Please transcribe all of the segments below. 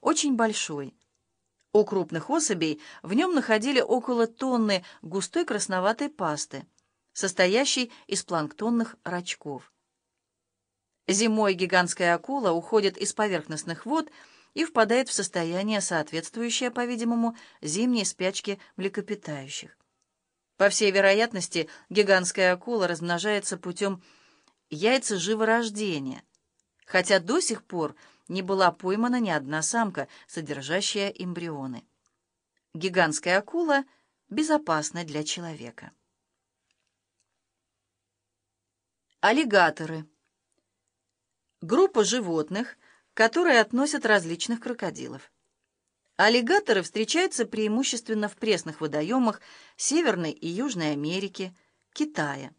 очень большой. У крупных особей в нем находили около тонны густой красноватой пасты, состоящей из планктонных рачков. Зимой гигантская акула уходит из поверхностных вод и впадает в состояние, соответствующее, по-видимому, зимней спячке млекопитающих. По всей вероятности, гигантская акула размножается путем яйцеживорождения, хотя до сих пор не была поймана ни одна самка, содержащая эмбрионы. Гигантская акула безопасна для человека. Аллигаторы. Группа животных, которые относят различных крокодилов. Аллигаторы встречаются преимущественно в пресных водоемах Северной и Южной Америки, Китая.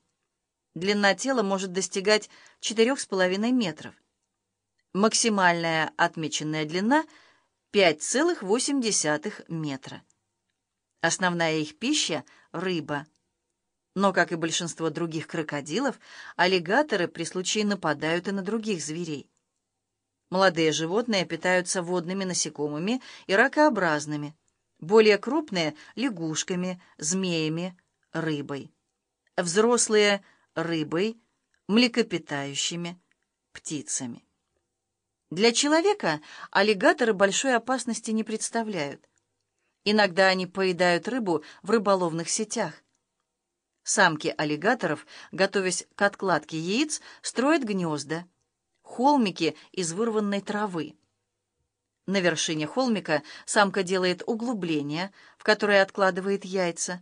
Длина тела может достигать 4,5 метров. Максимальная отмеченная длина — 5,8 метра. Основная их пища — рыба. Но, как и большинство других крокодилов, аллигаторы при случае нападают и на других зверей. Молодые животные питаются водными насекомыми и ракообразными, более крупные — лягушками, змеями, рыбой. Взрослые — рыбой, млекопитающими, птицами. Для человека аллигаторы большой опасности не представляют. Иногда они поедают рыбу в рыболовных сетях. Самки аллигаторов, готовясь к откладке яиц, строят гнезда — холмики из вырванной травы. На вершине холмика самка делает углубление, в которое откладывает яйца.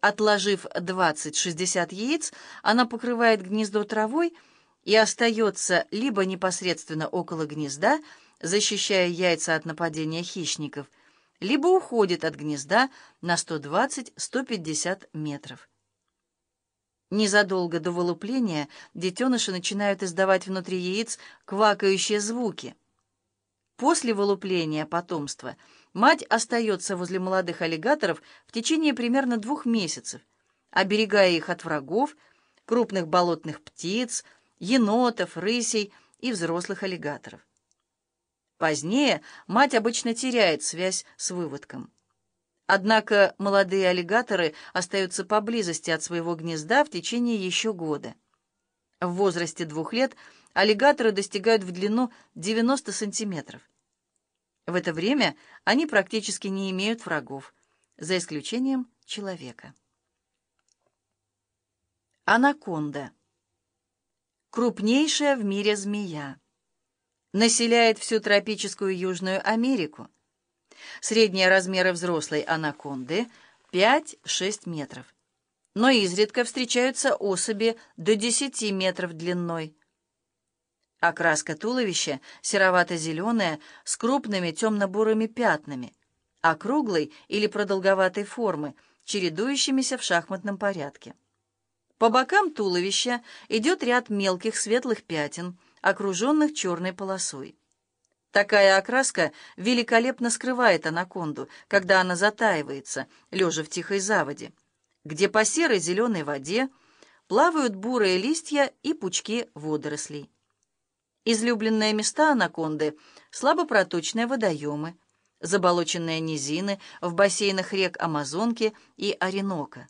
Отложив 20-60 яиц, она покрывает гнездо травой и остается либо непосредственно около гнезда, защищая яйца от нападения хищников, либо уходит от гнезда на 120-150 метров. Незадолго до вылупления детеныши начинают издавать внутри яиц квакающие звуки. После вылупления потомства мать остается возле молодых аллигаторов в течение примерно двух месяцев, оберегая их от врагов, крупных болотных птиц, енотов, рысей и взрослых аллигаторов. Позднее мать обычно теряет связь с выводком. Однако молодые аллигаторы остаются поблизости от своего гнезда в течение еще года. В возрасте двух лет аллигаторы достигают в длину 90 сантиметров. В это время они практически не имеют врагов, за исключением человека. Анаконда. Крупнейшая в мире змея. Населяет всю тропическую Южную Америку. Средние размеры взрослой анаконды — 5-6 метров. Но изредка встречаются особи до 10 метров длиной. Окраска туловища серовато-зеленая с крупными темно-бурыми пятнами, округлой или продолговатой формы, чередующимися в шахматном порядке. По бокам туловища идет ряд мелких светлых пятен, окруженных черной полосой. Такая окраска великолепно скрывает анаконду, когда она затаивается, лежа в тихой заводе, где по серой зеленой воде плавают бурые листья и пучки водорослей. Излюбленные места анаконды — слабопроточные водоемы, заболоченные низины в бассейнах рек Амазонки и Оренока.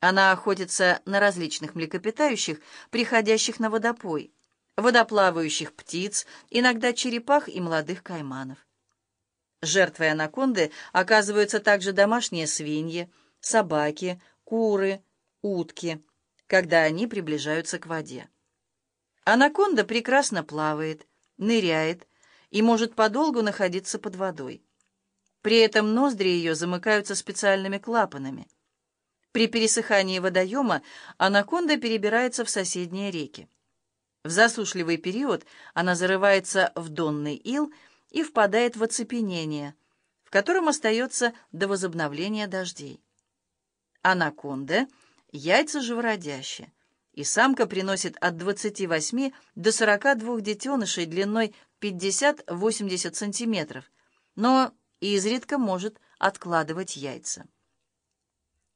Она охотится на различных млекопитающих, приходящих на водопой — водоплавающих птиц, иногда черепах и молодых кайманов. Жертвой анаконды оказываются также домашние свиньи, собаки, куры, утки, когда они приближаются к воде. Анаконда прекрасно плавает, ныряет и может подолгу находиться под водой. При этом ноздри ее замыкаются специальными клапанами. При пересыхании водоема анаконда перебирается в соседние реки. В засушливый период она зарывается в донный ил и впадает в оцепенение, в котором остается до возобновления дождей. Анаконда — яйца живородящие, и самка приносит от 28 до 42 детенышей длиной 50-80 сантиметров, но изредка может откладывать яйца.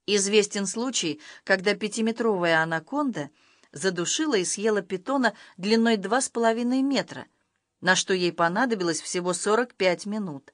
Известен случай, когда пятиметровая анаконда — задушила и съела питона длиной два с половиной метра, на что ей понадобилось всего 45 минут.